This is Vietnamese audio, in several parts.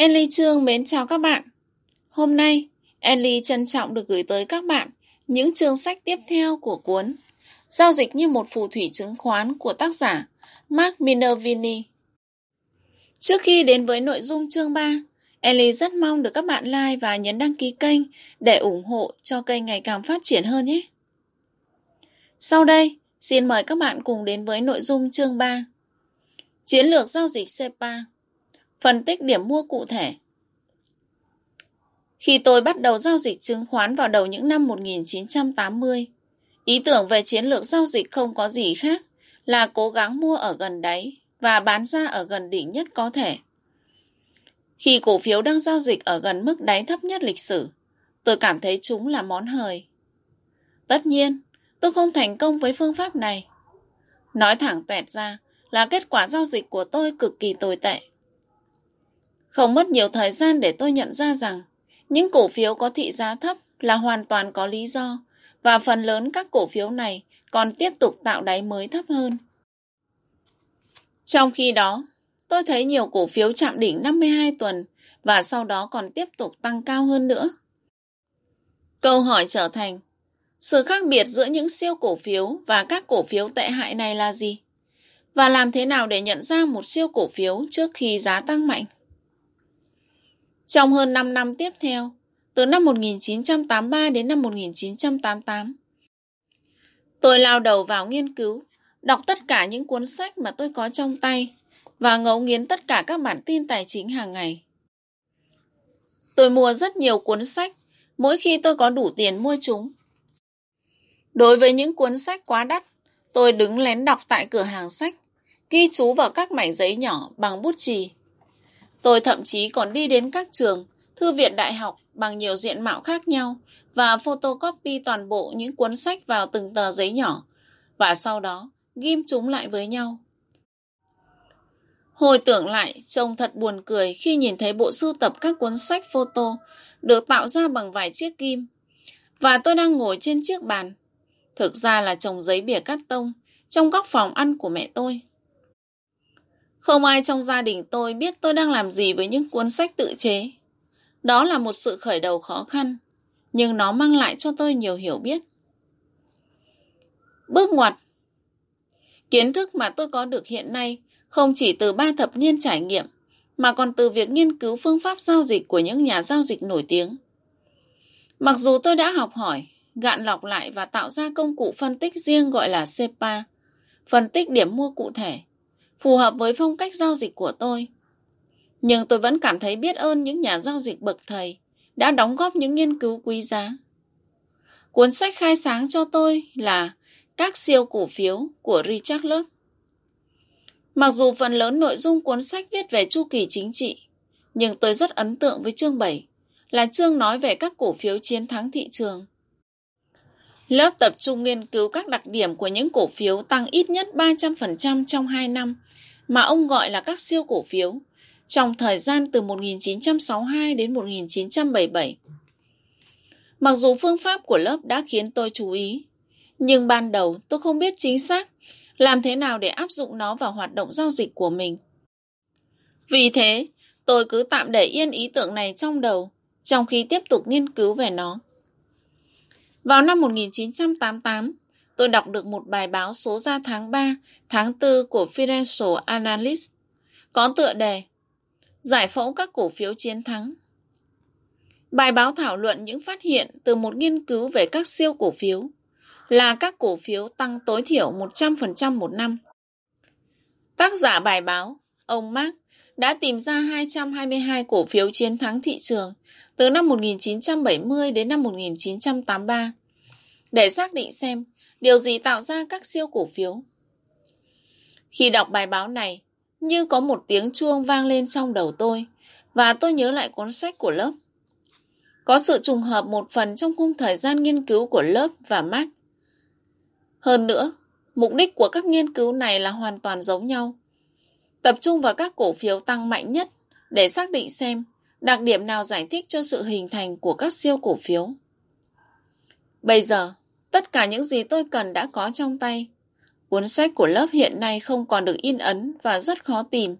Enly Trương mến chào các bạn. Hôm nay, Enly trân trọng được gửi tới các bạn những chương sách tiếp theo của cuốn Giao dịch như một phù thủy chứng khoán của tác giả Mark Minervini. Trước khi đến với nội dung chương 3, Enly rất mong được các bạn like và nhấn đăng ký kênh để ủng hộ cho kênh ngày càng phát triển hơn nhé. Sau đây, xin mời các bạn cùng đến với nội dung chương 3. Chiến lược giao dịch CEPA Phân tích điểm mua cụ thể Khi tôi bắt đầu giao dịch chứng khoán vào đầu những năm 1980, ý tưởng về chiến lược giao dịch không có gì khác là cố gắng mua ở gần đáy và bán ra ở gần đỉnh nhất có thể. Khi cổ phiếu đang giao dịch ở gần mức đáy thấp nhất lịch sử, tôi cảm thấy chúng là món hời. Tất nhiên, tôi không thành công với phương pháp này. Nói thẳng tuẹt ra là kết quả giao dịch của tôi cực kỳ tồi tệ. Không mất nhiều thời gian để tôi nhận ra rằng những cổ phiếu có thị giá thấp là hoàn toàn có lý do và phần lớn các cổ phiếu này còn tiếp tục tạo đáy mới thấp hơn. Trong khi đó, tôi thấy nhiều cổ phiếu chạm đỉnh 52 tuần và sau đó còn tiếp tục tăng cao hơn nữa. Câu hỏi trở thành sự khác biệt giữa những siêu cổ phiếu và các cổ phiếu tệ hại này là gì? Và làm thế nào để nhận ra một siêu cổ phiếu trước khi giá tăng mạnh? Trong hơn 5 năm tiếp theo, từ năm 1983 đến năm 1988, tôi lao đầu vào nghiên cứu, đọc tất cả những cuốn sách mà tôi có trong tay và ngấu nghiến tất cả các bản tin tài chính hàng ngày. Tôi mua rất nhiều cuốn sách mỗi khi tôi có đủ tiền mua chúng. Đối với những cuốn sách quá đắt, tôi đứng lén đọc tại cửa hàng sách, ghi chú vào các mảnh giấy nhỏ bằng bút chì Tôi thậm chí còn đi đến các trường, thư viện đại học bằng nhiều diện mạo khác nhau và photocopy toàn bộ những cuốn sách vào từng tờ giấy nhỏ và sau đó ghim chúng lại với nhau. Hồi tưởng lại, trông thật buồn cười khi nhìn thấy bộ sưu tập các cuốn sách photo được tạo ra bằng vài chiếc kim. Và tôi đang ngồi trên chiếc bàn. Thực ra là chồng giấy bìa cắt tông trong góc phòng ăn của mẹ tôi. Không ai trong gia đình tôi biết tôi đang làm gì với những cuốn sách tự chế. Đó là một sự khởi đầu khó khăn, nhưng nó mang lại cho tôi nhiều hiểu biết. Bước ngoặt Kiến thức mà tôi có được hiện nay không chỉ từ ba thập niên trải nghiệm, mà còn từ việc nghiên cứu phương pháp giao dịch của những nhà giao dịch nổi tiếng. Mặc dù tôi đã học hỏi, gạn lọc lại và tạo ra công cụ phân tích riêng gọi là CEPA, phân tích điểm mua cụ thể, phù hợp với phong cách giao dịch của tôi. Nhưng tôi vẫn cảm thấy biết ơn những nhà giao dịch bậc thầy đã đóng góp những nghiên cứu quý giá. Cuốn sách khai sáng cho tôi là Các siêu cổ phiếu của Richard Love. Mặc dù phần lớn nội dung cuốn sách viết về chu kỳ chính trị, nhưng tôi rất ấn tượng với chương 7, là chương nói về các cổ phiếu chiến thắng thị trường. Lớp tập trung nghiên cứu các đặc điểm của những cổ phiếu tăng ít nhất 300% trong 2 năm mà ông gọi là các siêu cổ phiếu trong thời gian từ 1962 đến 1977. Mặc dù phương pháp của lớp đã khiến tôi chú ý, nhưng ban đầu tôi không biết chính xác làm thế nào để áp dụng nó vào hoạt động giao dịch của mình. Vì thế, tôi cứ tạm để yên ý tưởng này trong đầu trong khi tiếp tục nghiên cứu về nó. Vào năm 1988, tôi đọc được một bài báo số ra tháng 3, tháng 4 của Financial Analyst có tựa đề Giải phẫu các cổ phiếu chiến thắng. Bài báo thảo luận những phát hiện từ một nghiên cứu về các siêu cổ phiếu là các cổ phiếu tăng tối thiểu 100% một năm. Tác giả bài báo, ông Mark, đã tìm ra 222 cổ phiếu chiến thắng thị trường từ năm 1970 đến năm 1983 để xác định xem điều gì tạo ra các siêu cổ phiếu. Khi đọc bài báo này, như có một tiếng chuông vang lên trong đầu tôi và tôi nhớ lại cuốn sách của lớp. Có sự trùng hợp một phần trong khung thời gian nghiên cứu của lớp và Mark. Hơn nữa, mục đích của các nghiên cứu này là hoàn toàn giống nhau. Tập trung vào các cổ phiếu tăng mạnh nhất để xác định xem đặc điểm nào giải thích cho sự hình thành của các siêu cổ phiếu. Bây giờ, tất cả những gì tôi cần đã có trong tay. Cuốn sách của lớp hiện nay không còn được in ấn và rất khó tìm.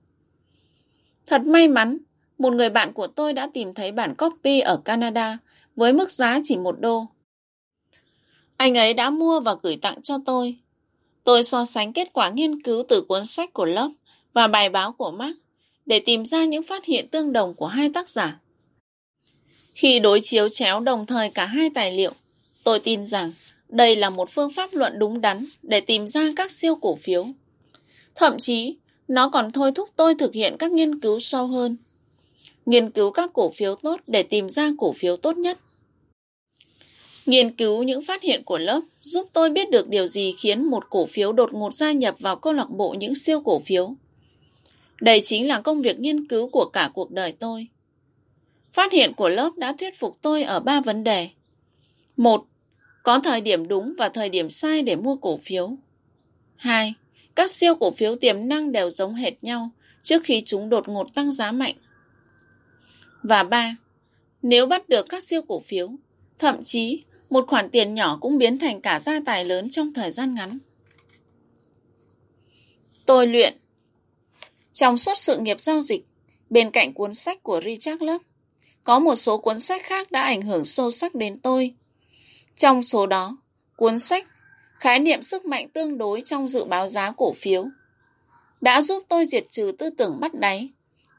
Thật may mắn, một người bạn của tôi đã tìm thấy bản copy ở Canada với mức giá chỉ một đô. Anh ấy đã mua và gửi tặng cho tôi. Tôi so sánh kết quả nghiên cứu từ cuốn sách của lớp và bài báo của Mark để tìm ra những phát hiện tương đồng của hai tác giả. Khi đối chiếu chéo đồng thời cả hai tài liệu, tôi tin rằng đây là một phương pháp luận đúng đắn để tìm ra các siêu cổ phiếu. Thậm chí, nó còn thôi thúc tôi thực hiện các nghiên cứu sâu hơn. Nghiên cứu các cổ phiếu tốt để tìm ra cổ phiếu tốt nhất. Nghiên cứu những phát hiện của lớp giúp tôi biết được điều gì khiến một cổ phiếu đột ngột gia nhập vào câu lạc bộ những siêu cổ phiếu. Đây chính là công việc nghiên cứu của cả cuộc đời tôi. Phát hiện của lớp đã thuyết phục tôi ở ba vấn đề. Một, có thời điểm đúng và thời điểm sai để mua cổ phiếu. 2. Các siêu cổ phiếu tiềm năng đều giống hệt nhau trước khi chúng đột ngột tăng giá mạnh. Và 3. Nếu bắt được các siêu cổ phiếu, thậm chí một khoản tiền nhỏ cũng biến thành cả gia tài lớn trong thời gian ngắn. Tôi luyện Trong suốt sự nghiệp giao dịch, bên cạnh cuốn sách của Richard Love, có một số cuốn sách khác đã ảnh hưởng sâu sắc đến tôi trong số đó, cuốn sách Khái niệm sức mạnh tương đối trong dự báo giá cổ phiếu đã giúp tôi diệt trừ tư tưởng bắt đáy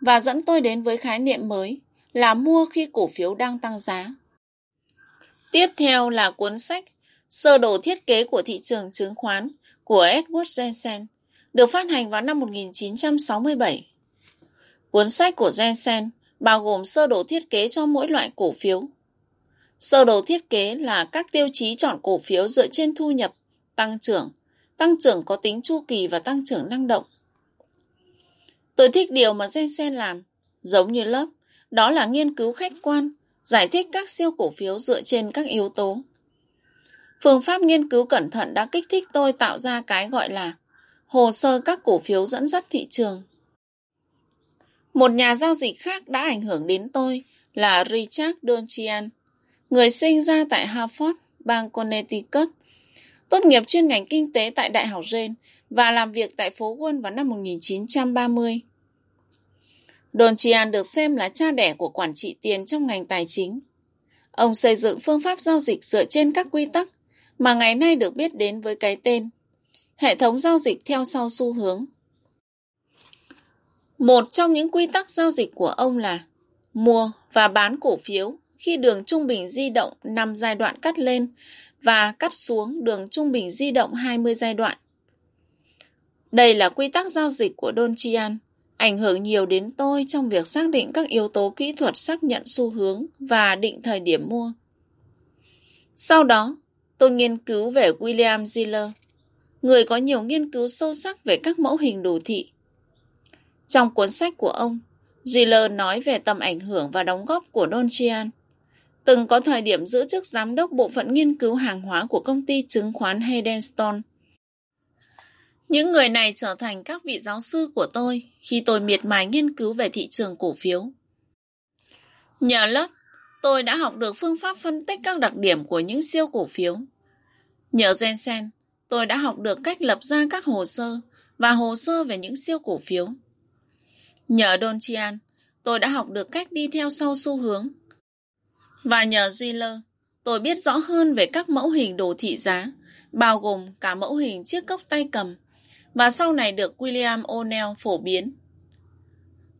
và dẫn tôi đến với khái niệm mới là mua khi cổ phiếu đang tăng giá. Tiếp theo là cuốn sách Sơ đồ thiết kế của thị trường chứng khoán của Edward Jensen, được phát hành vào năm 1967. Cuốn sách của Jensen bao gồm sơ đồ thiết kế cho mỗi loại cổ phiếu Sơ đồ thiết kế là các tiêu chí chọn cổ phiếu dựa trên thu nhập, tăng trưởng, tăng trưởng có tính chu kỳ và tăng trưởng năng động. Tôi thích điều mà Jensen làm, giống như lớp, đó là nghiên cứu khách quan, giải thích các siêu cổ phiếu dựa trên các yếu tố. Phương pháp nghiên cứu cẩn thận đã kích thích tôi tạo ra cái gọi là hồ sơ các cổ phiếu dẫn dắt thị trường. Một nhà giao dịch khác đã ảnh hưởng đến tôi là Richard Donchian người sinh ra tại Hartford, bang Connecticut, tốt nghiệp chuyên ngành kinh tế tại Đại học Yale và làm việc tại phố quân vào năm 1930. Don Chian được xem là cha đẻ của quản trị tiền trong ngành tài chính. Ông xây dựng phương pháp giao dịch dựa trên các quy tắc mà ngày nay được biết đến với cái tên hệ thống giao dịch theo sau xu hướng. Một trong những quy tắc giao dịch của ông là mua và bán cổ phiếu khi đường trung bình di động 5 giai đoạn cắt lên và cắt xuống đường trung bình di động 20 giai đoạn. Đây là quy tắc giao dịch của Don Chian, ảnh hưởng nhiều đến tôi trong việc xác định các yếu tố kỹ thuật xác nhận xu hướng và định thời điểm mua. Sau đó, tôi nghiên cứu về William Ziller, người có nhiều nghiên cứu sâu sắc về các mẫu hình đồ thị. Trong cuốn sách của ông, Ziller nói về tầm ảnh hưởng và đóng góp của Don Chian từng có thời điểm giữ chức giám đốc bộ phận nghiên cứu hàng hóa của công ty chứng khoán Haydenstone. Những người này trở thành các vị giáo sư của tôi khi tôi miệt mài nghiên cứu về thị trường cổ phiếu. Nhờ lớp, tôi đã học được phương pháp phân tích các đặc điểm của những siêu cổ phiếu. Nhờ Jensen, tôi đã học được cách lập ra các hồ sơ và hồ sơ về những siêu cổ phiếu. Nhờ Don Chian, tôi đã học được cách đi theo sau xu hướng và nhờ Ziller, tôi biết rõ hơn về các mẫu hình đồ thị giá, bao gồm cả mẫu hình chiếc cốc tay cầm, và sau này được William O'Neill phổ biến.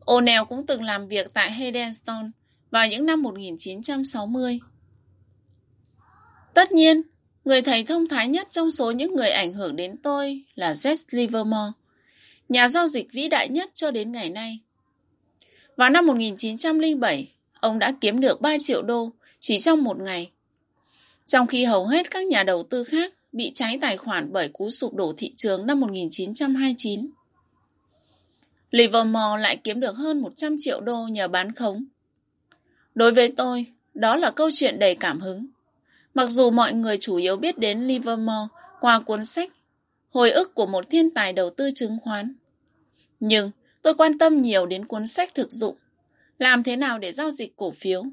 O'Neill cũng từng làm việc tại Haydenstone vào những năm 1960. Tất nhiên, người thầy thông thái nhất trong số những người ảnh hưởng đến tôi là Jess Livermore, nhà giao dịch vĩ đại nhất cho đến ngày nay. Vào năm 1907, ông đã kiếm được 3 triệu đô chỉ trong một ngày. Trong khi hầu hết các nhà đầu tư khác bị cháy tài khoản bởi cú sụp đổ thị trường năm 1929. Livermore lại kiếm được hơn 100 triệu đô nhờ bán khống. Đối với tôi, đó là câu chuyện đầy cảm hứng. Mặc dù mọi người chủ yếu biết đến Livermore qua cuốn sách Hồi ức của một thiên tài đầu tư chứng khoán. Nhưng tôi quan tâm nhiều đến cuốn sách thực dụng làm thế nào để giao dịch cổ phiếu?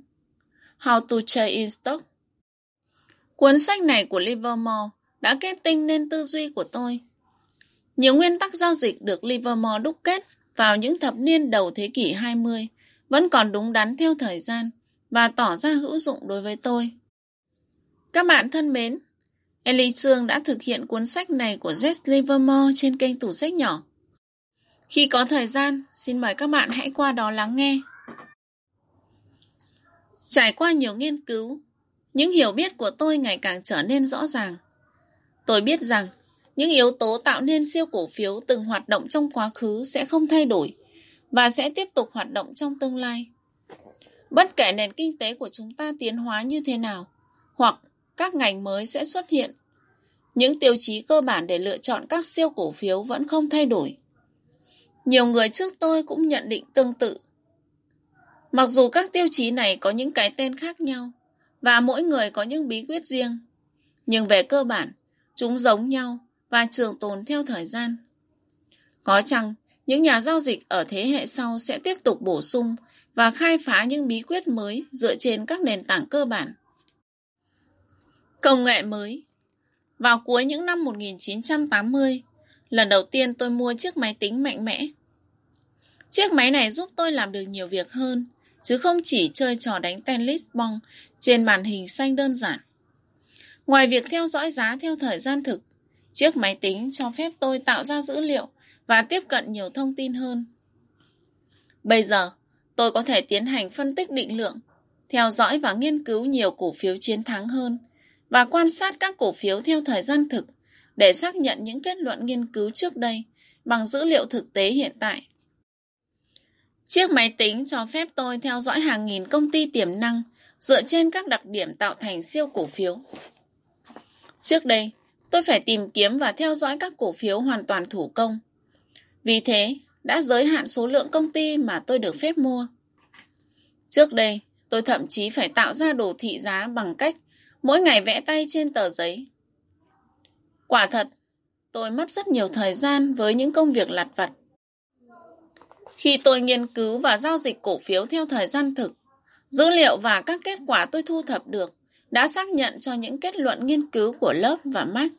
How to Trade in Stock Cuốn sách này của Livermore đã kết tinh nên tư duy của tôi. Nhiều nguyên tắc giao dịch được Livermore đúc kết vào những thập niên đầu thế kỷ 20 vẫn còn đúng đắn theo thời gian và tỏ ra hữu dụng đối với tôi. Các bạn thân mến, Ellie Trương đã thực hiện cuốn sách này của Jess Livermore trên kênh tủ sách nhỏ. Khi có thời gian, xin mời các bạn hãy qua đó lắng nghe. Trải qua nhiều nghiên cứu, những hiểu biết của tôi ngày càng trở nên rõ ràng. Tôi biết rằng những yếu tố tạo nên siêu cổ phiếu từng hoạt động trong quá khứ sẽ không thay đổi và sẽ tiếp tục hoạt động trong tương lai. Bất kể nền kinh tế của chúng ta tiến hóa như thế nào, hoặc các ngành mới sẽ xuất hiện, những tiêu chí cơ bản để lựa chọn các siêu cổ phiếu vẫn không thay đổi. Nhiều người trước tôi cũng nhận định tương tự. Mặc dù các tiêu chí này có những cái tên khác nhau và mỗi người có những bí quyết riêng, nhưng về cơ bản, chúng giống nhau và trường tồn theo thời gian. Có chăng những nhà giao dịch ở thế hệ sau sẽ tiếp tục bổ sung và khai phá những bí quyết mới dựa trên các nền tảng cơ bản. Công nghệ mới Vào cuối những năm 1980, lần đầu tiên tôi mua chiếc máy tính mạnh mẽ. Chiếc máy này giúp tôi làm được nhiều việc hơn, chứ không chỉ chơi trò đánh tennis bong trên màn hình xanh đơn giản. Ngoài việc theo dõi giá theo thời gian thực, chiếc máy tính cho phép tôi tạo ra dữ liệu và tiếp cận nhiều thông tin hơn. Bây giờ, tôi có thể tiến hành phân tích định lượng, theo dõi và nghiên cứu nhiều cổ phiếu chiến thắng hơn và quan sát các cổ phiếu theo thời gian thực để xác nhận những kết luận nghiên cứu trước đây bằng dữ liệu thực tế hiện tại. Chiếc máy tính cho phép tôi theo dõi hàng nghìn công ty tiềm năng dựa trên các đặc điểm tạo thành siêu cổ phiếu. Trước đây, tôi phải tìm kiếm và theo dõi các cổ phiếu hoàn toàn thủ công. Vì thế, đã giới hạn số lượng công ty mà tôi được phép mua. Trước đây, tôi thậm chí phải tạo ra đồ thị giá bằng cách mỗi ngày vẽ tay trên tờ giấy. Quả thật, tôi mất rất nhiều thời gian với những công việc lặt vặt. Khi tôi nghiên cứu và giao dịch cổ phiếu theo thời gian thực, dữ liệu và các kết quả tôi thu thập được đã xác nhận cho những kết luận nghiên cứu của lớp và Mac.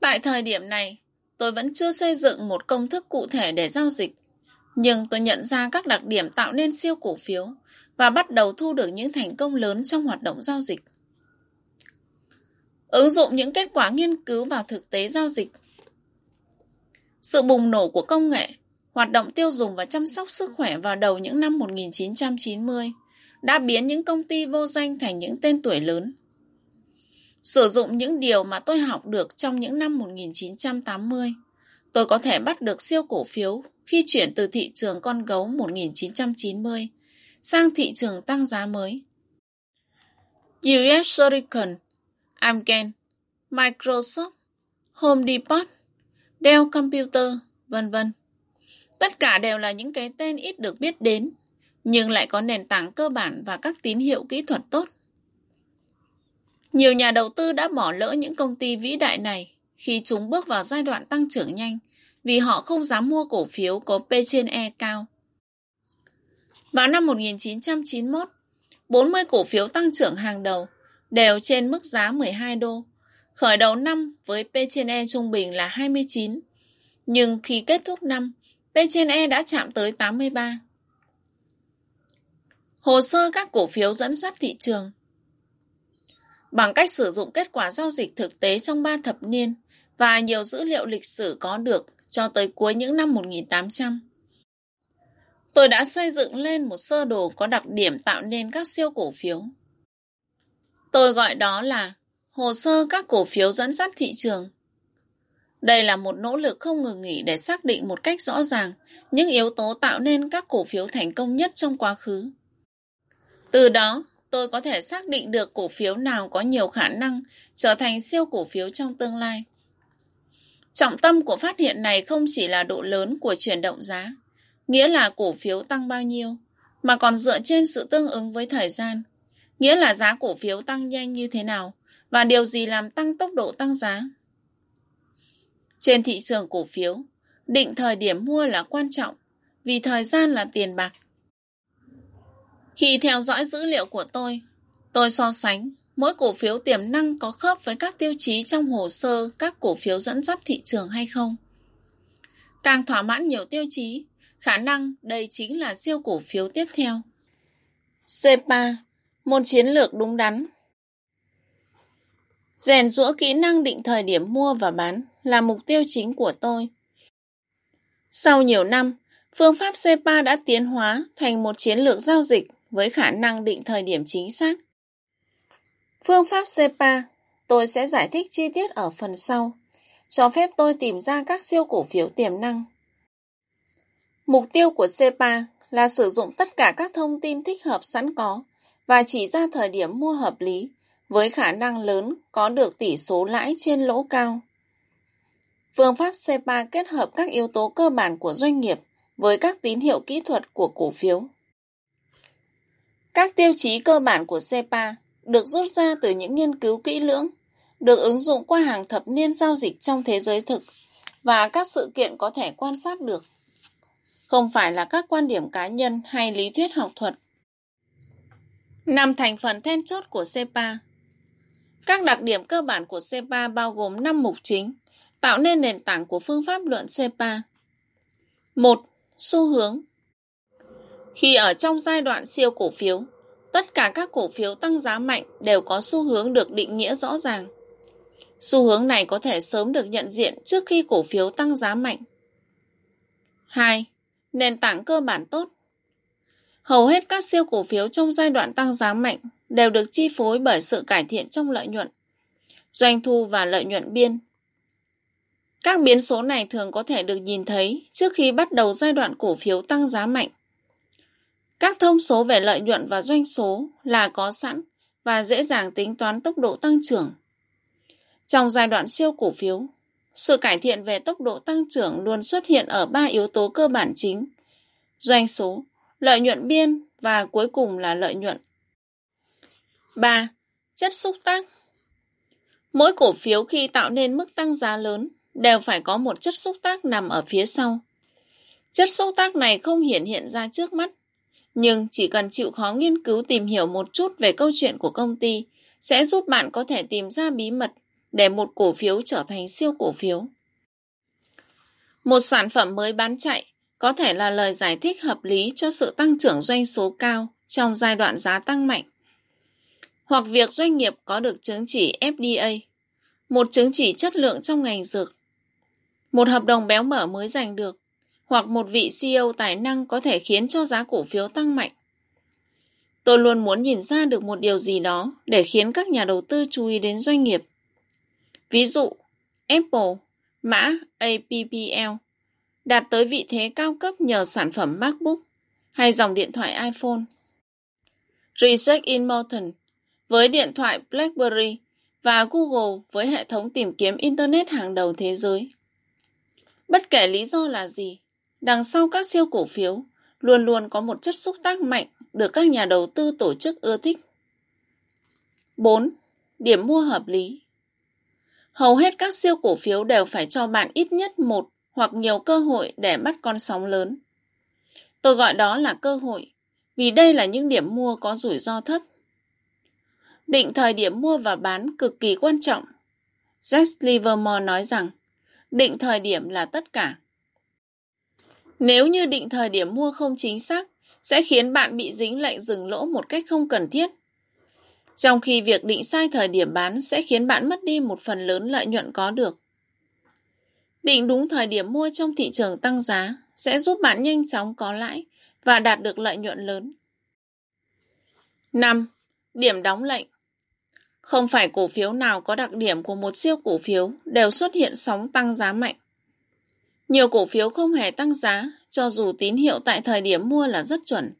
Tại thời điểm này, tôi vẫn chưa xây dựng một công thức cụ thể để giao dịch, nhưng tôi nhận ra các đặc điểm tạo nên siêu cổ phiếu và bắt đầu thu được những thành công lớn trong hoạt động giao dịch. Ứng dụng những kết quả nghiên cứu vào thực tế giao dịch. Sự bùng nổ của công nghệ, hoạt động tiêu dùng và chăm sóc sức khỏe vào đầu những năm 1990 đã biến những công ty vô danh thành những tên tuổi lớn. Sử dụng những điều mà tôi học được trong những năm 1980, tôi có thể bắt được siêu cổ phiếu khi chuyển từ thị trường con gấu 1990 sang thị trường tăng giá mới. US Silicon, Amgen, Microsoft, Home Depot, Dell Computer, vân vân. Tất cả đều là những cái tên ít được biết đến, nhưng lại có nền tảng cơ bản và các tín hiệu kỹ thuật tốt. Nhiều nhà đầu tư đã bỏ lỡ những công ty vĩ đại này khi chúng bước vào giai đoạn tăng trưởng nhanh vì họ không dám mua cổ phiếu có P trên E cao. Vào năm 1991, 40 cổ phiếu tăng trưởng hàng đầu đều trên mức giá 12 đô, khởi đầu năm với P trên E trung bình là 29, nhưng khi kết thúc năm, P trên E đã chạm tới 83. Hồ sơ các cổ phiếu dẫn dắt thị trường Bằng cách sử dụng kết quả giao dịch thực tế trong 3 thập niên và nhiều dữ liệu lịch sử có được cho tới cuối những năm 1800. Tôi đã xây dựng lên một sơ đồ có đặc điểm tạo nên các siêu cổ phiếu. Tôi gọi đó là hồ sơ các cổ phiếu dẫn dắt thị trường. Đây là một nỗ lực không ngừng nghỉ để xác định một cách rõ ràng những yếu tố tạo nên các cổ phiếu thành công nhất trong quá khứ. Từ đó, tôi có thể xác định được cổ phiếu nào có nhiều khả năng trở thành siêu cổ phiếu trong tương lai. Trọng tâm của phát hiện này không chỉ là độ lớn của chuyển động giá, nghĩa là cổ phiếu tăng bao nhiêu, mà còn dựa trên sự tương ứng với thời gian, nghĩa là giá cổ phiếu tăng nhanh như thế nào và điều gì làm tăng tốc độ tăng giá. Trên thị trường cổ phiếu, định thời điểm mua là quan trọng vì thời gian là tiền bạc. Khi theo dõi dữ liệu của tôi, tôi so sánh mỗi cổ phiếu tiềm năng có khớp với các tiêu chí trong hồ sơ các cổ phiếu dẫn dắt thị trường hay không. Càng thỏa mãn nhiều tiêu chí, khả năng đây chính là siêu cổ phiếu tiếp theo. C3. Một chiến lược đúng đắn Rèn rũa kỹ năng định thời điểm mua và bán là mục tiêu chính của tôi. Sau nhiều năm, phương pháp C3 đã tiến hóa thành một chiến lược giao dịch với khả năng định thời điểm chính xác. Phương pháp C3 tôi sẽ giải thích chi tiết ở phần sau, cho phép tôi tìm ra các siêu cổ phiếu tiềm năng. Mục tiêu của C3 là sử dụng tất cả các thông tin thích hợp sẵn có và chỉ ra thời điểm mua hợp lý với khả năng lớn có được tỷ số lãi trên lỗ cao. Phương pháp C3 kết hợp các yếu tố cơ bản của doanh nghiệp với các tín hiệu kỹ thuật của cổ phiếu. Các tiêu chí cơ bản của C3 được rút ra từ những nghiên cứu kỹ lưỡng, được ứng dụng qua hàng thập niên giao dịch trong thế giới thực và các sự kiện có thể quan sát được. Không phải là các quan điểm cá nhân hay lý thuyết học thuật. Năm thành phần then chốt của C3 Các đặc điểm cơ bản của C3 bao gồm 5 mục chính, tạo nên nền tảng của phương pháp luận CEPA. 1. Xu hướng Khi ở trong giai đoạn siêu cổ phiếu, tất cả các cổ phiếu tăng giá mạnh đều có xu hướng được định nghĩa rõ ràng. Xu hướng này có thể sớm được nhận diện trước khi cổ phiếu tăng giá mạnh. 2. Nền tảng cơ bản tốt Hầu hết các siêu cổ phiếu trong giai đoạn tăng giá mạnh đều được chi phối bởi sự cải thiện trong lợi nhuận, doanh thu và lợi nhuận biên. Các biến số này thường có thể được nhìn thấy trước khi bắt đầu giai đoạn cổ phiếu tăng giá mạnh. Các thông số về lợi nhuận và doanh số là có sẵn và dễ dàng tính toán tốc độ tăng trưởng. Trong giai đoạn siêu cổ phiếu, sự cải thiện về tốc độ tăng trưởng luôn xuất hiện ở ba yếu tố cơ bản chính: doanh số, lợi nhuận biên và cuối cùng là lợi nhuận. 3. Chất xúc tác Mỗi cổ phiếu khi tạo nên mức tăng giá lớn đều phải có một chất xúc tác nằm ở phía sau. Chất xúc tác này không hiển hiện ra trước mắt, nhưng chỉ cần chịu khó nghiên cứu tìm hiểu một chút về câu chuyện của công ty sẽ giúp bạn có thể tìm ra bí mật để một cổ phiếu trở thành siêu cổ phiếu. Một sản phẩm mới bán chạy có thể là lời giải thích hợp lý cho sự tăng trưởng doanh số cao trong giai đoạn giá tăng mạnh. Hoặc việc doanh nghiệp có được chứng chỉ FDA, một chứng chỉ chất lượng trong ngành dược. Một hợp đồng béo mỡ mới giành được, hoặc một vị CEO tài năng có thể khiến cho giá cổ phiếu tăng mạnh. Tôi luôn muốn nhìn ra được một điều gì đó để khiến các nhà đầu tư chú ý đến doanh nghiệp. Ví dụ, Apple, mã APPL, đạt tới vị thế cao cấp nhờ sản phẩm MacBook hay dòng điện thoại iPhone. Research in Motion với điện thoại BlackBerry và Google với hệ thống tìm kiếm Internet hàng đầu thế giới. Bất kể lý do là gì, đằng sau các siêu cổ phiếu luôn luôn có một chất xúc tác mạnh được các nhà đầu tư tổ chức ưa thích. 4. Điểm mua hợp lý Hầu hết các siêu cổ phiếu đều phải cho bạn ít nhất một hoặc nhiều cơ hội để bắt con sóng lớn. Tôi gọi đó là cơ hội, vì đây là những điểm mua có rủi ro thấp. Định thời điểm mua và bán cực kỳ quan trọng. Jess Livermore nói rằng, định thời điểm là tất cả. Nếu như định thời điểm mua không chính xác, sẽ khiến bạn bị dính lệnh dừng lỗ một cách không cần thiết. Trong khi việc định sai thời điểm bán sẽ khiến bạn mất đi một phần lớn lợi nhuận có được. Định đúng thời điểm mua trong thị trường tăng giá sẽ giúp bạn nhanh chóng có lãi và đạt được lợi nhuận lớn. 5. Điểm đóng lệnh không phải cổ phiếu nào có đặc điểm của một siêu cổ phiếu đều xuất hiện sóng tăng giá mạnh. Nhiều cổ phiếu không hề tăng giá cho dù tín hiệu tại thời điểm mua là rất chuẩn.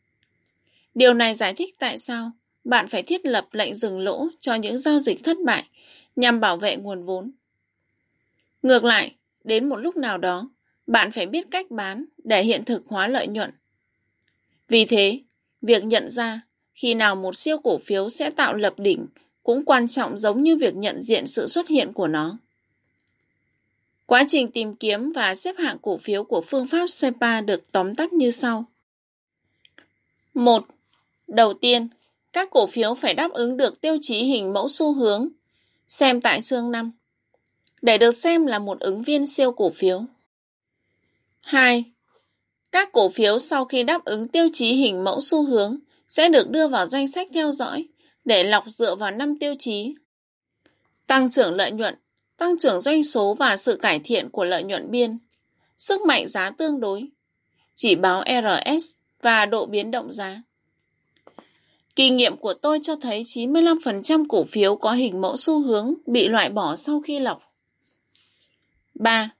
Điều này giải thích tại sao bạn phải thiết lập lệnh dừng lỗ cho những giao dịch thất bại nhằm bảo vệ nguồn vốn. Ngược lại, đến một lúc nào đó, bạn phải biết cách bán để hiện thực hóa lợi nhuận. Vì thế, việc nhận ra khi nào một siêu cổ phiếu sẽ tạo lập đỉnh cũng quan trọng giống như việc nhận diện sự xuất hiện của nó. Quá trình tìm kiếm và xếp hạng cổ phiếu của phương pháp SEPA được tóm tắt như sau. 1. Đầu tiên, các cổ phiếu phải đáp ứng được tiêu chí hình mẫu xu hướng, xem tại chương 5, để được xem là một ứng viên siêu cổ phiếu. 2. Các cổ phiếu sau khi đáp ứng tiêu chí hình mẫu xu hướng sẽ được đưa vào danh sách theo dõi để lọc dựa vào 5 tiêu chí. Tăng trưởng lợi nhuận, tăng trưởng doanh số và sự cải thiện của lợi nhuận biên, sức mạnh giá tương đối, chỉ báo RS và độ biến động giá. Kinh nghiệm của tôi cho thấy 95% cổ phiếu có hình mẫu xu hướng bị loại bỏ sau khi lọc. 3.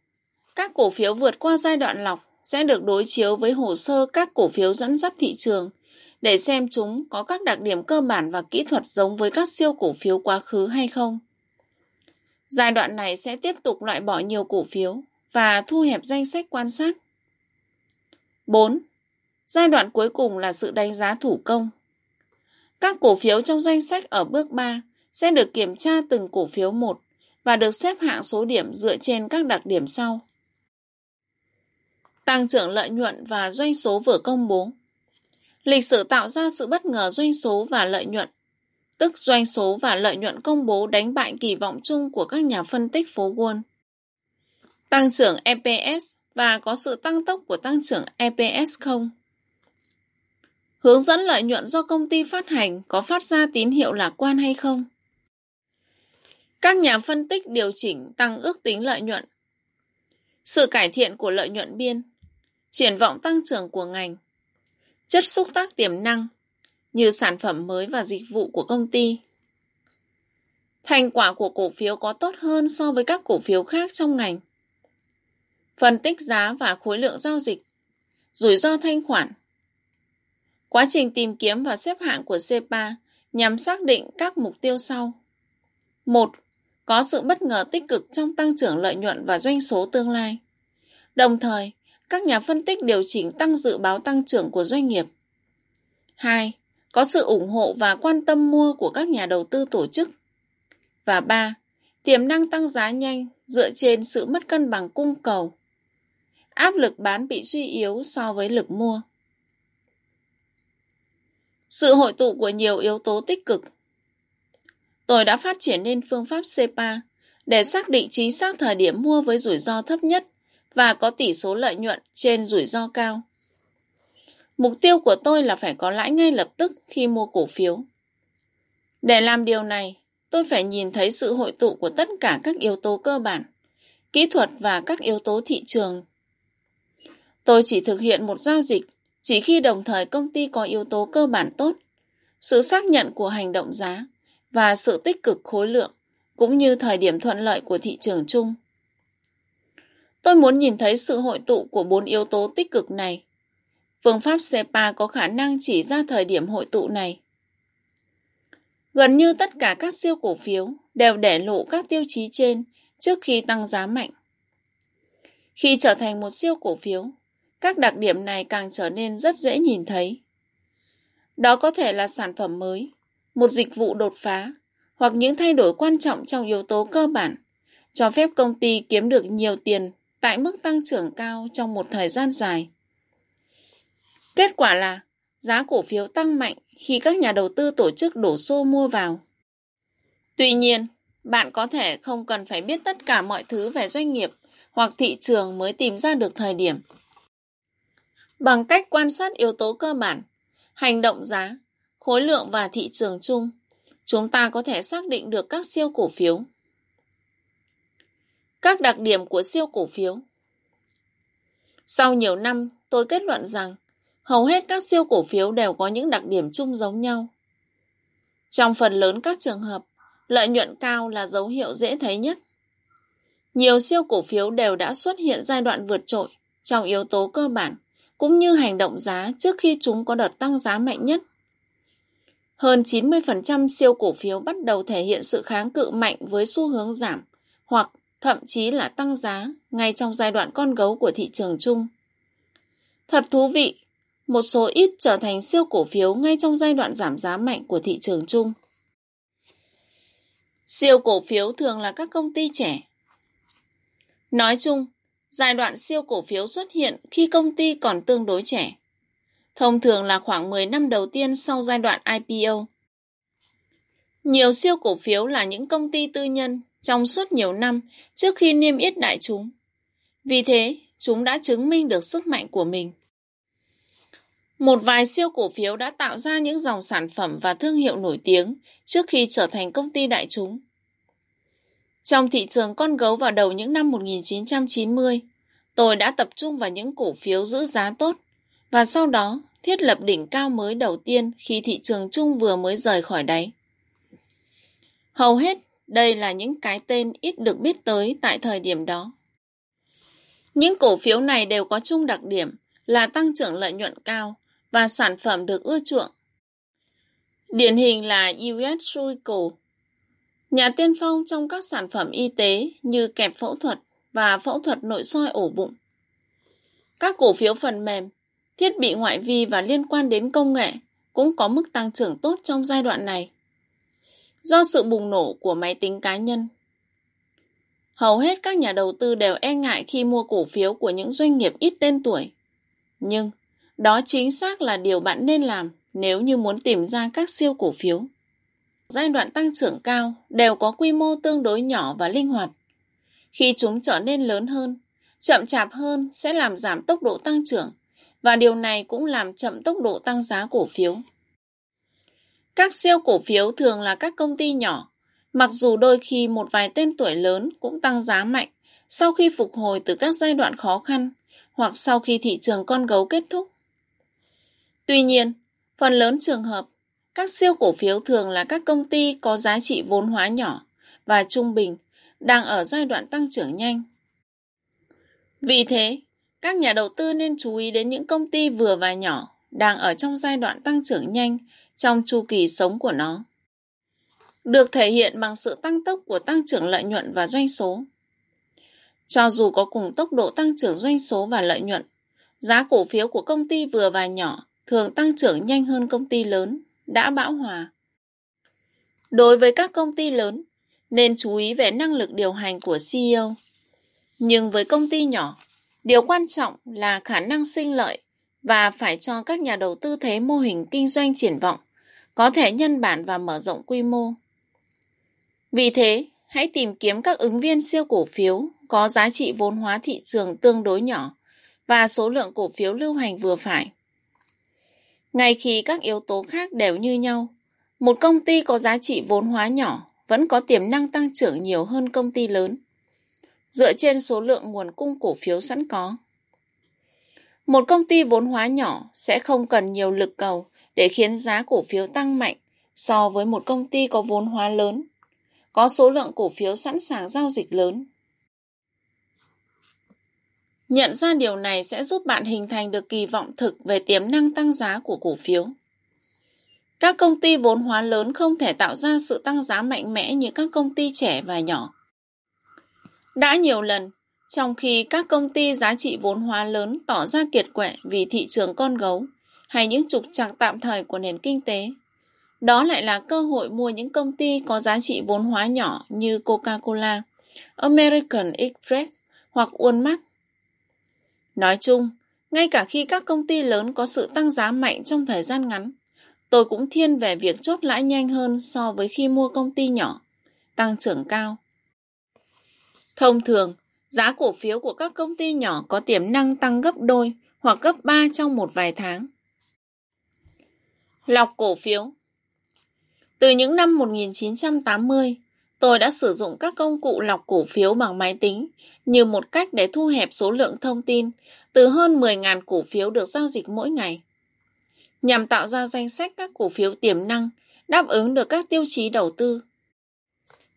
Các cổ phiếu vượt qua giai đoạn lọc sẽ được đối chiếu với hồ sơ các cổ phiếu dẫn dắt thị trường để xem chúng có các đặc điểm cơ bản và kỹ thuật giống với các siêu cổ phiếu quá khứ hay không. Giai đoạn này sẽ tiếp tục loại bỏ nhiều cổ phiếu và thu hẹp danh sách quan sát. 4. Giai đoạn cuối cùng là sự đánh giá thủ công. Các cổ phiếu trong danh sách ở bước 3 sẽ được kiểm tra từng cổ phiếu một và được xếp hạng số điểm dựa trên các đặc điểm sau. Tăng trưởng lợi nhuận và doanh số vừa công bố. Lịch sử tạo ra sự bất ngờ doanh số và lợi nhuận, tức doanh số và lợi nhuận công bố đánh bại kỳ vọng chung của các nhà phân tích phố Wall. Tăng trưởng EPS và có sự tăng tốc của tăng trưởng EPS không. Hướng dẫn lợi nhuận do công ty phát hành có phát ra tín hiệu lạc quan hay không? Các nhà phân tích điều chỉnh tăng ước tính lợi nhuận. Sự cải thiện của lợi nhuận biên, triển vọng tăng trưởng của ngành, chất xúc tác tiềm năng như sản phẩm mới và dịch vụ của công ty. Thành quả của cổ phiếu có tốt hơn so với các cổ phiếu khác trong ngành. Phân tích giá và khối lượng giao dịch, rủi ro thanh khoản. Quá trình tìm kiếm và xếp hạng của CEPA nhằm xác định các mục tiêu sau. 1 có sự bất ngờ tích cực trong tăng trưởng lợi nhuận và doanh số tương lai. Đồng thời, các nhà phân tích điều chỉnh tăng dự báo tăng trưởng của doanh nghiệp. 2. Có sự ủng hộ và quan tâm mua của các nhà đầu tư tổ chức. Và 3. Tiềm năng tăng giá nhanh dựa trên sự mất cân bằng cung cầu. Áp lực bán bị suy yếu so với lực mua. Sự hội tụ của nhiều yếu tố tích cực Tôi đã phát triển nên phương pháp SEPA để xác định chính xác thời điểm mua với rủi ro thấp nhất và có tỷ số lợi nhuận trên rủi ro cao. Mục tiêu của tôi là phải có lãi ngay lập tức khi mua cổ phiếu. Để làm điều này, tôi phải nhìn thấy sự hội tụ của tất cả các yếu tố cơ bản, kỹ thuật và các yếu tố thị trường. Tôi chỉ thực hiện một giao dịch chỉ khi đồng thời công ty có yếu tố cơ bản tốt, sự xác nhận của hành động giá và sự tích cực khối lượng, cũng như thời điểm thuận lợi của thị trường chung. Tôi muốn nhìn thấy sự hội tụ của bốn yếu tố tích cực này. Phương pháp SEPA có khả năng chỉ ra thời điểm hội tụ này. Gần như tất cả các siêu cổ phiếu đều để lộ các tiêu chí trên trước khi tăng giá mạnh. Khi trở thành một siêu cổ phiếu, các đặc điểm này càng trở nên rất dễ nhìn thấy. Đó có thể là sản phẩm mới, một dịch vụ đột phá hoặc những thay đổi quan trọng trong yếu tố cơ bản cho phép công ty kiếm được nhiều tiền tại mức tăng trưởng cao trong một thời gian dài. Kết quả là giá cổ phiếu tăng mạnh khi các nhà đầu tư tổ chức đổ xô mua vào. Tuy nhiên, bạn có thể không cần phải biết tất cả mọi thứ về doanh nghiệp hoặc thị trường mới tìm ra được thời điểm. Bằng cách quan sát yếu tố cơ bản, hành động giá khối lượng và thị trường chung, chúng ta có thể xác định được các siêu cổ phiếu. Các đặc điểm của siêu cổ phiếu Sau nhiều năm, tôi kết luận rằng hầu hết các siêu cổ phiếu đều có những đặc điểm chung giống nhau. Trong phần lớn các trường hợp, lợi nhuận cao là dấu hiệu dễ thấy nhất. Nhiều siêu cổ phiếu đều đã xuất hiện giai đoạn vượt trội trong yếu tố cơ bản, cũng như hành động giá trước khi chúng có đợt tăng giá mạnh nhất. Hơn 90% siêu cổ phiếu bắt đầu thể hiện sự kháng cự mạnh với xu hướng giảm hoặc thậm chí là tăng giá ngay trong giai đoạn con gấu của thị trường chung. Thật thú vị, một số ít trở thành siêu cổ phiếu ngay trong giai đoạn giảm giá mạnh của thị trường chung. Siêu cổ phiếu thường là các công ty trẻ. Nói chung, giai đoạn siêu cổ phiếu xuất hiện khi công ty còn tương đối trẻ thông thường là khoảng 10 năm đầu tiên sau giai đoạn IPO. Nhiều siêu cổ phiếu là những công ty tư nhân trong suốt nhiều năm trước khi niêm yết đại chúng. Vì thế, chúng đã chứng minh được sức mạnh của mình. Một vài siêu cổ phiếu đã tạo ra những dòng sản phẩm và thương hiệu nổi tiếng trước khi trở thành công ty đại chúng. Trong thị trường con gấu vào đầu những năm 1990, tôi đã tập trung vào những cổ phiếu giữ giá tốt và sau đó thiết lập đỉnh cao mới đầu tiên khi thị trường chung vừa mới rời khỏi đáy. Hầu hết đây là những cái tên ít được biết tới tại thời điểm đó. Những cổ phiếu này đều có chung đặc điểm là tăng trưởng lợi nhuận cao và sản phẩm được ưa chuộng. Điển hình là US Surgical, nhà tiên phong trong các sản phẩm y tế như kẹp phẫu thuật và phẫu thuật nội soi ổ bụng. Các cổ phiếu phần mềm, thiết bị ngoại vi và liên quan đến công nghệ cũng có mức tăng trưởng tốt trong giai đoạn này. Do sự bùng nổ của máy tính cá nhân, hầu hết các nhà đầu tư đều e ngại khi mua cổ phiếu của những doanh nghiệp ít tên tuổi. Nhưng đó chính xác là điều bạn nên làm nếu như muốn tìm ra các siêu cổ phiếu. Giai đoạn tăng trưởng cao đều có quy mô tương đối nhỏ và linh hoạt. Khi chúng trở nên lớn hơn, chậm chạp hơn sẽ làm giảm tốc độ tăng trưởng và điều này cũng làm chậm tốc độ tăng giá cổ phiếu. Các siêu cổ phiếu thường là các công ty nhỏ, mặc dù đôi khi một vài tên tuổi lớn cũng tăng giá mạnh sau khi phục hồi từ các giai đoạn khó khăn hoặc sau khi thị trường con gấu kết thúc. Tuy nhiên, phần lớn trường hợp, các siêu cổ phiếu thường là các công ty có giá trị vốn hóa nhỏ và trung bình đang ở giai đoạn tăng trưởng nhanh. Vì thế, các nhà đầu tư nên chú ý đến những công ty vừa và nhỏ đang ở trong giai đoạn tăng trưởng nhanh trong chu kỳ sống của nó. Được thể hiện bằng sự tăng tốc của tăng trưởng lợi nhuận và doanh số. Cho dù có cùng tốc độ tăng trưởng doanh số và lợi nhuận, giá cổ phiếu của công ty vừa và nhỏ thường tăng trưởng nhanh hơn công ty lớn, đã bão hòa. Đối với các công ty lớn, nên chú ý về năng lực điều hành của CEO. Nhưng với công ty nhỏ, điều quan trọng là khả năng sinh lợi và phải cho các nhà đầu tư thấy mô hình kinh doanh triển vọng, có thể nhân bản và mở rộng quy mô. Vì thế, hãy tìm kiếm các ứng viên siêu cổ phiếu có giá trị vốn hóa thị trường tương đối nhỏ và số lượng cổ phiếu lưu hành vừa phải. Ngay khi các yếu tố khác đều như nhau, một công ty có giá trị vốn hóa nhỏ vẫn có tiềm năng tăng trưởng nhiều hơn công ty lớn, dựa trên số lượng nguồn cung cổ phiếu sẵn có. Một công ty vốn hóa nhỏ sẽ không cần nhiều lực cầu để khiến giá cổ phiếu tăng mạnh so với một công ty có vốn hóa lớn, có số lượng cổ phiếu sẵn sàng giao dịch lớn. Nhận ra điều này sẽ giúp bạn hình thành được kỳ vọng thực về tiềm năng tăng giá của cổ phiếu. Các công ty vốn hóa lớn không thể tạo ra sự tăng giá mạnh mẽ như các công ty trẻ và nhỏ. Đã nhiều lần, trong khi các công ty giá trị vốn hóa lớn tỏ ra kiệt quệ vì thị trường con gấu hay những trục trặc tạm thời của nền kinh tế, đó lại là cơ hội mua những công ty có giá trị vốn hóa nhỏ như Coca-Cola, American Express hoặc Walmart Nói chung, ngay cả khi các công ty lớn có sự tăng giá mạnh trong thời gian ngắn, tôi cũng thiên về việc chốt lãi nhanh hơn so với khi mua công ty nhỏ, tăng trưởng cao. Thông thường, giá cổ phiếu của các công ty nhỏ có tiềm năng tăng gấp đôi hoặc gấp 3 trong một vài tháng. Lọc cổ phiếu Từ những năm 1980, Tôi đã sử dụng các công cụ lọc cổ phiếu bằng máy tính như một cách để thu hẹp số lượng thông tin từ hơn 10.000 cổ phiếu được giao dịch mỗi ngày. Nhằm tạo ra danh sách các cổ phiếu tiềm năng đáp ứng được các tiêu chí đầu tư.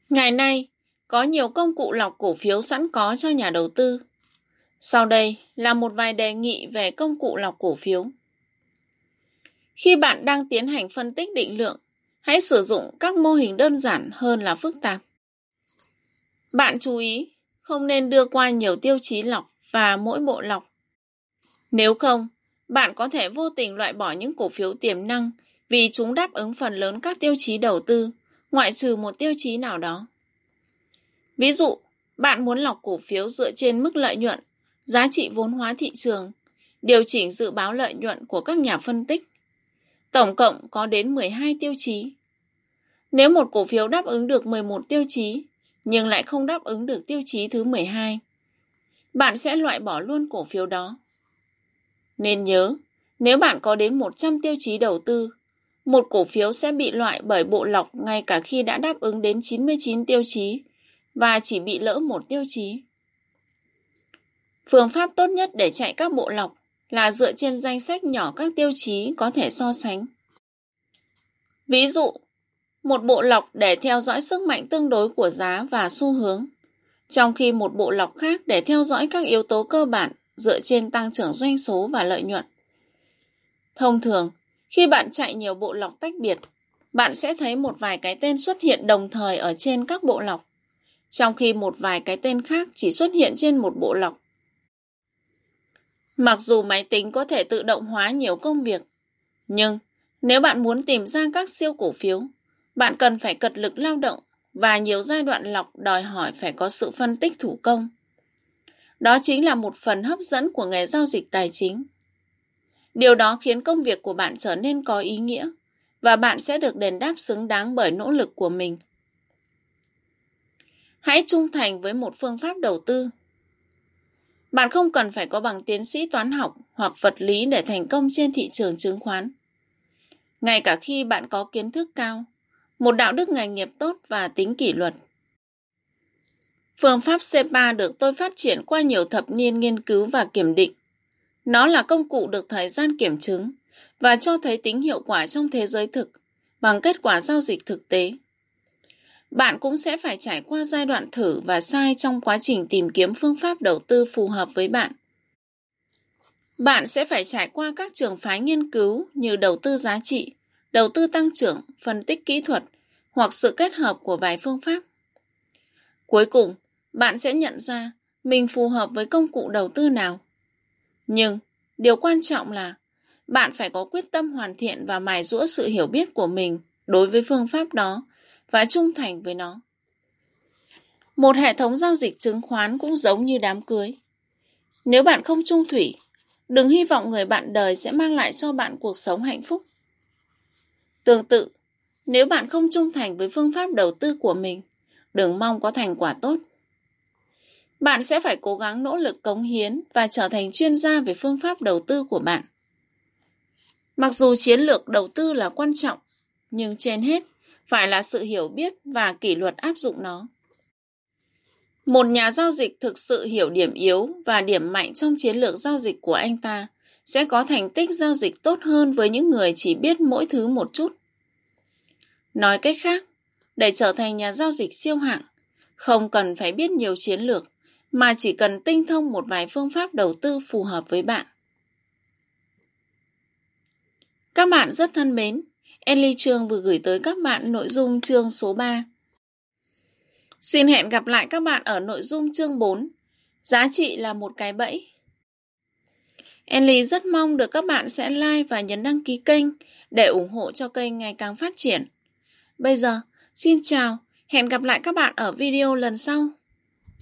Ngày nay, có nhiều công cụ lọc cổ phiếu sẵn có cho nhà đầu tư. Sau đây là một vài đề nghị về công cụ lọc cổ phiếu. Khi bạn đang tiến hành phân tích định lượng, Hãy sử dụng các mô hình đơn giản hơn là phức tạp. Bạn chú ý, không nên đưa qua nhiều tiêu chí lọc và mỗi bộ lọc. Nếu không, bạn có thể vô tình loại bỏ những cổ phiếu tiềm năng vì chúng đáp ứng phần lớn các tiêu chí đầu tư, ngoại trừ một tiêu chí nào đó. Ví dụ, bạn muốn lọc cổ phiếu dựa trên mức lợi nhuận, giá trị vốn hóa thị trường, điều chỉnh dự báo lợi nhuận của các nhà phân tích, Tổng cộng có đến 12 tiêu chí. Nếu một cổ phiếu đáp ứng được 11 tiêu chí, nhưng lại không đáp ứng được tiêu chí thứ 12, bạn sẽ loại bỏ luôn cổ phiếu đó. Nên nhớ, Nếu bạn có đến 100 tiêu chí đầu tư, một cổ phiếu sẽ bị loại bởi bộ lọc ngay cả khi đã đáp ứng đến 99 tiêu chí và chỉ bị lỡ một tiêu chí. Phương pháp tốt nhất để chạy các bộ lọc là dựa trên danh sách nhỏ các tiêu chí có thể so sánh. Ví dụ, một bộ lọc để theo dõi sức mạnh tương đối của giá và xu hướng, trong khi một bộ lọc khác để theo dõi các yếu tố cơ bản dựa trên tăng trưởng doanh số và lợi nhuận. Thông thường, khi bạn chạy nhiều bộ lọc tách biệt, bạn sẽ thấy một vài cái tên xuất hiện đồng thời ở trên các bộ lọc, trong khi một vài cái tên khác chỉ xuất hiện trên một bộ lọc. Mặc dù máy tính có thể tự động hóa nhiều công việc, nhưng nếu bạn muốn tìm ra các siêu cổ phiếu, bạn cần phải cật lực lao động và nhiều giai đoạn lọc đòi hỏi phải có sự phân tích thủ công. Đó chính là một phần hấp dẫn của nghề giao dịch tài chính. Điều đó khiến công việc của bạn trở nên có ý nghĩa và bạn sẽ được đền đáp xứng đáng bởi nỗ lực của mình. Hãy trung thành với một phương pháp đầu tư. Bạn không cần phải có bằng tiến sĩ toán học hoặc vật lý để thành công trên thị trường chứng khoán. Ngay cả khi bạn có kiến thức cao, một đạo đức nghề nghiệp tốt và tính kỷ luật. Phương pháp C3 được tôi phát triển qua nhiều thập niên nghiên cứu và kiểm định. Nó là công cụ được thời gian kiểm chứng và cho thấy tính hiệu quả trong thế giới thực bằng kết quả giao dịch thực tế. Bạn cũng sẽ phải trải qua giai đoạn thử và sai trong quá trình tìm kiếm phương pháp đầu tư phù hợp với bạn. Bạn sẽ phải trải qua các trường phái nghiên cứu như đầu tư giá trị, đầu tư tăng trưởng, phân tích kỹ thuật hoặc sự kết hợp của vài phương pháp. Cuối cùng, bạn sẽ nhận ra mình phù hợp với công cụ đầu tư nào. Nhưng, điều quan trọng là bạn phải có quyết tâm hoàn thiện và mài rũa sự hiểu biết của mình đối với phương pháp đó và trung thành với nó. Một hệ thống giao dịch chứng khoán cũng giống như đám cưới. Nếu bạn không trung thủy, đừng hy vọng người bạn đời sẽ mang lại cho bạn cuộc sống hạnh phúc. Tương tự, nếu bạn không trung thành với phương pháp đầu tư của mình, đừng mong có thành quả tốt. Bạn sẽ phải cố gắng nỗ lực cống hiến và trở thành chuyên gia về phương pháp đầu tư của bạn. Mặc dù chiến lược đầu tư là quan trọng, nhưng trên hết phải là sự hiểu biết và kỷ luật áp dụng nó. Một nhà giao dịch thực sự hiểu điểm yếu và điểm mạnh trong chiến lược giao dịch của anh ta sẽ có thành tích giao dịch tốt hơn với những người chỉ biết mỗi thứ một chút. Nói cách khác, để trở thành nhà giao dịch siêu hạng, không cần phải biết nhiều chiến lược, mà chỉ cần tinh thông một vài phương pháp đầu tư phù hợp với bạn. Các bạn rất thân mến, Enly Trương vừa gửi tới các bạn nội dung chương số 3. Xin hẹn gặp lại các bạn ở nội dung chương 4. Giá trị là một cái bẫy. Enly rất mong được các bạn sẽ like và nhấn đăng ký kênh để ủng hộ cho kênh ngày càng phát triển. Bây giờ, xin chào, hẹn gặp lại các bạn ở video lần sau.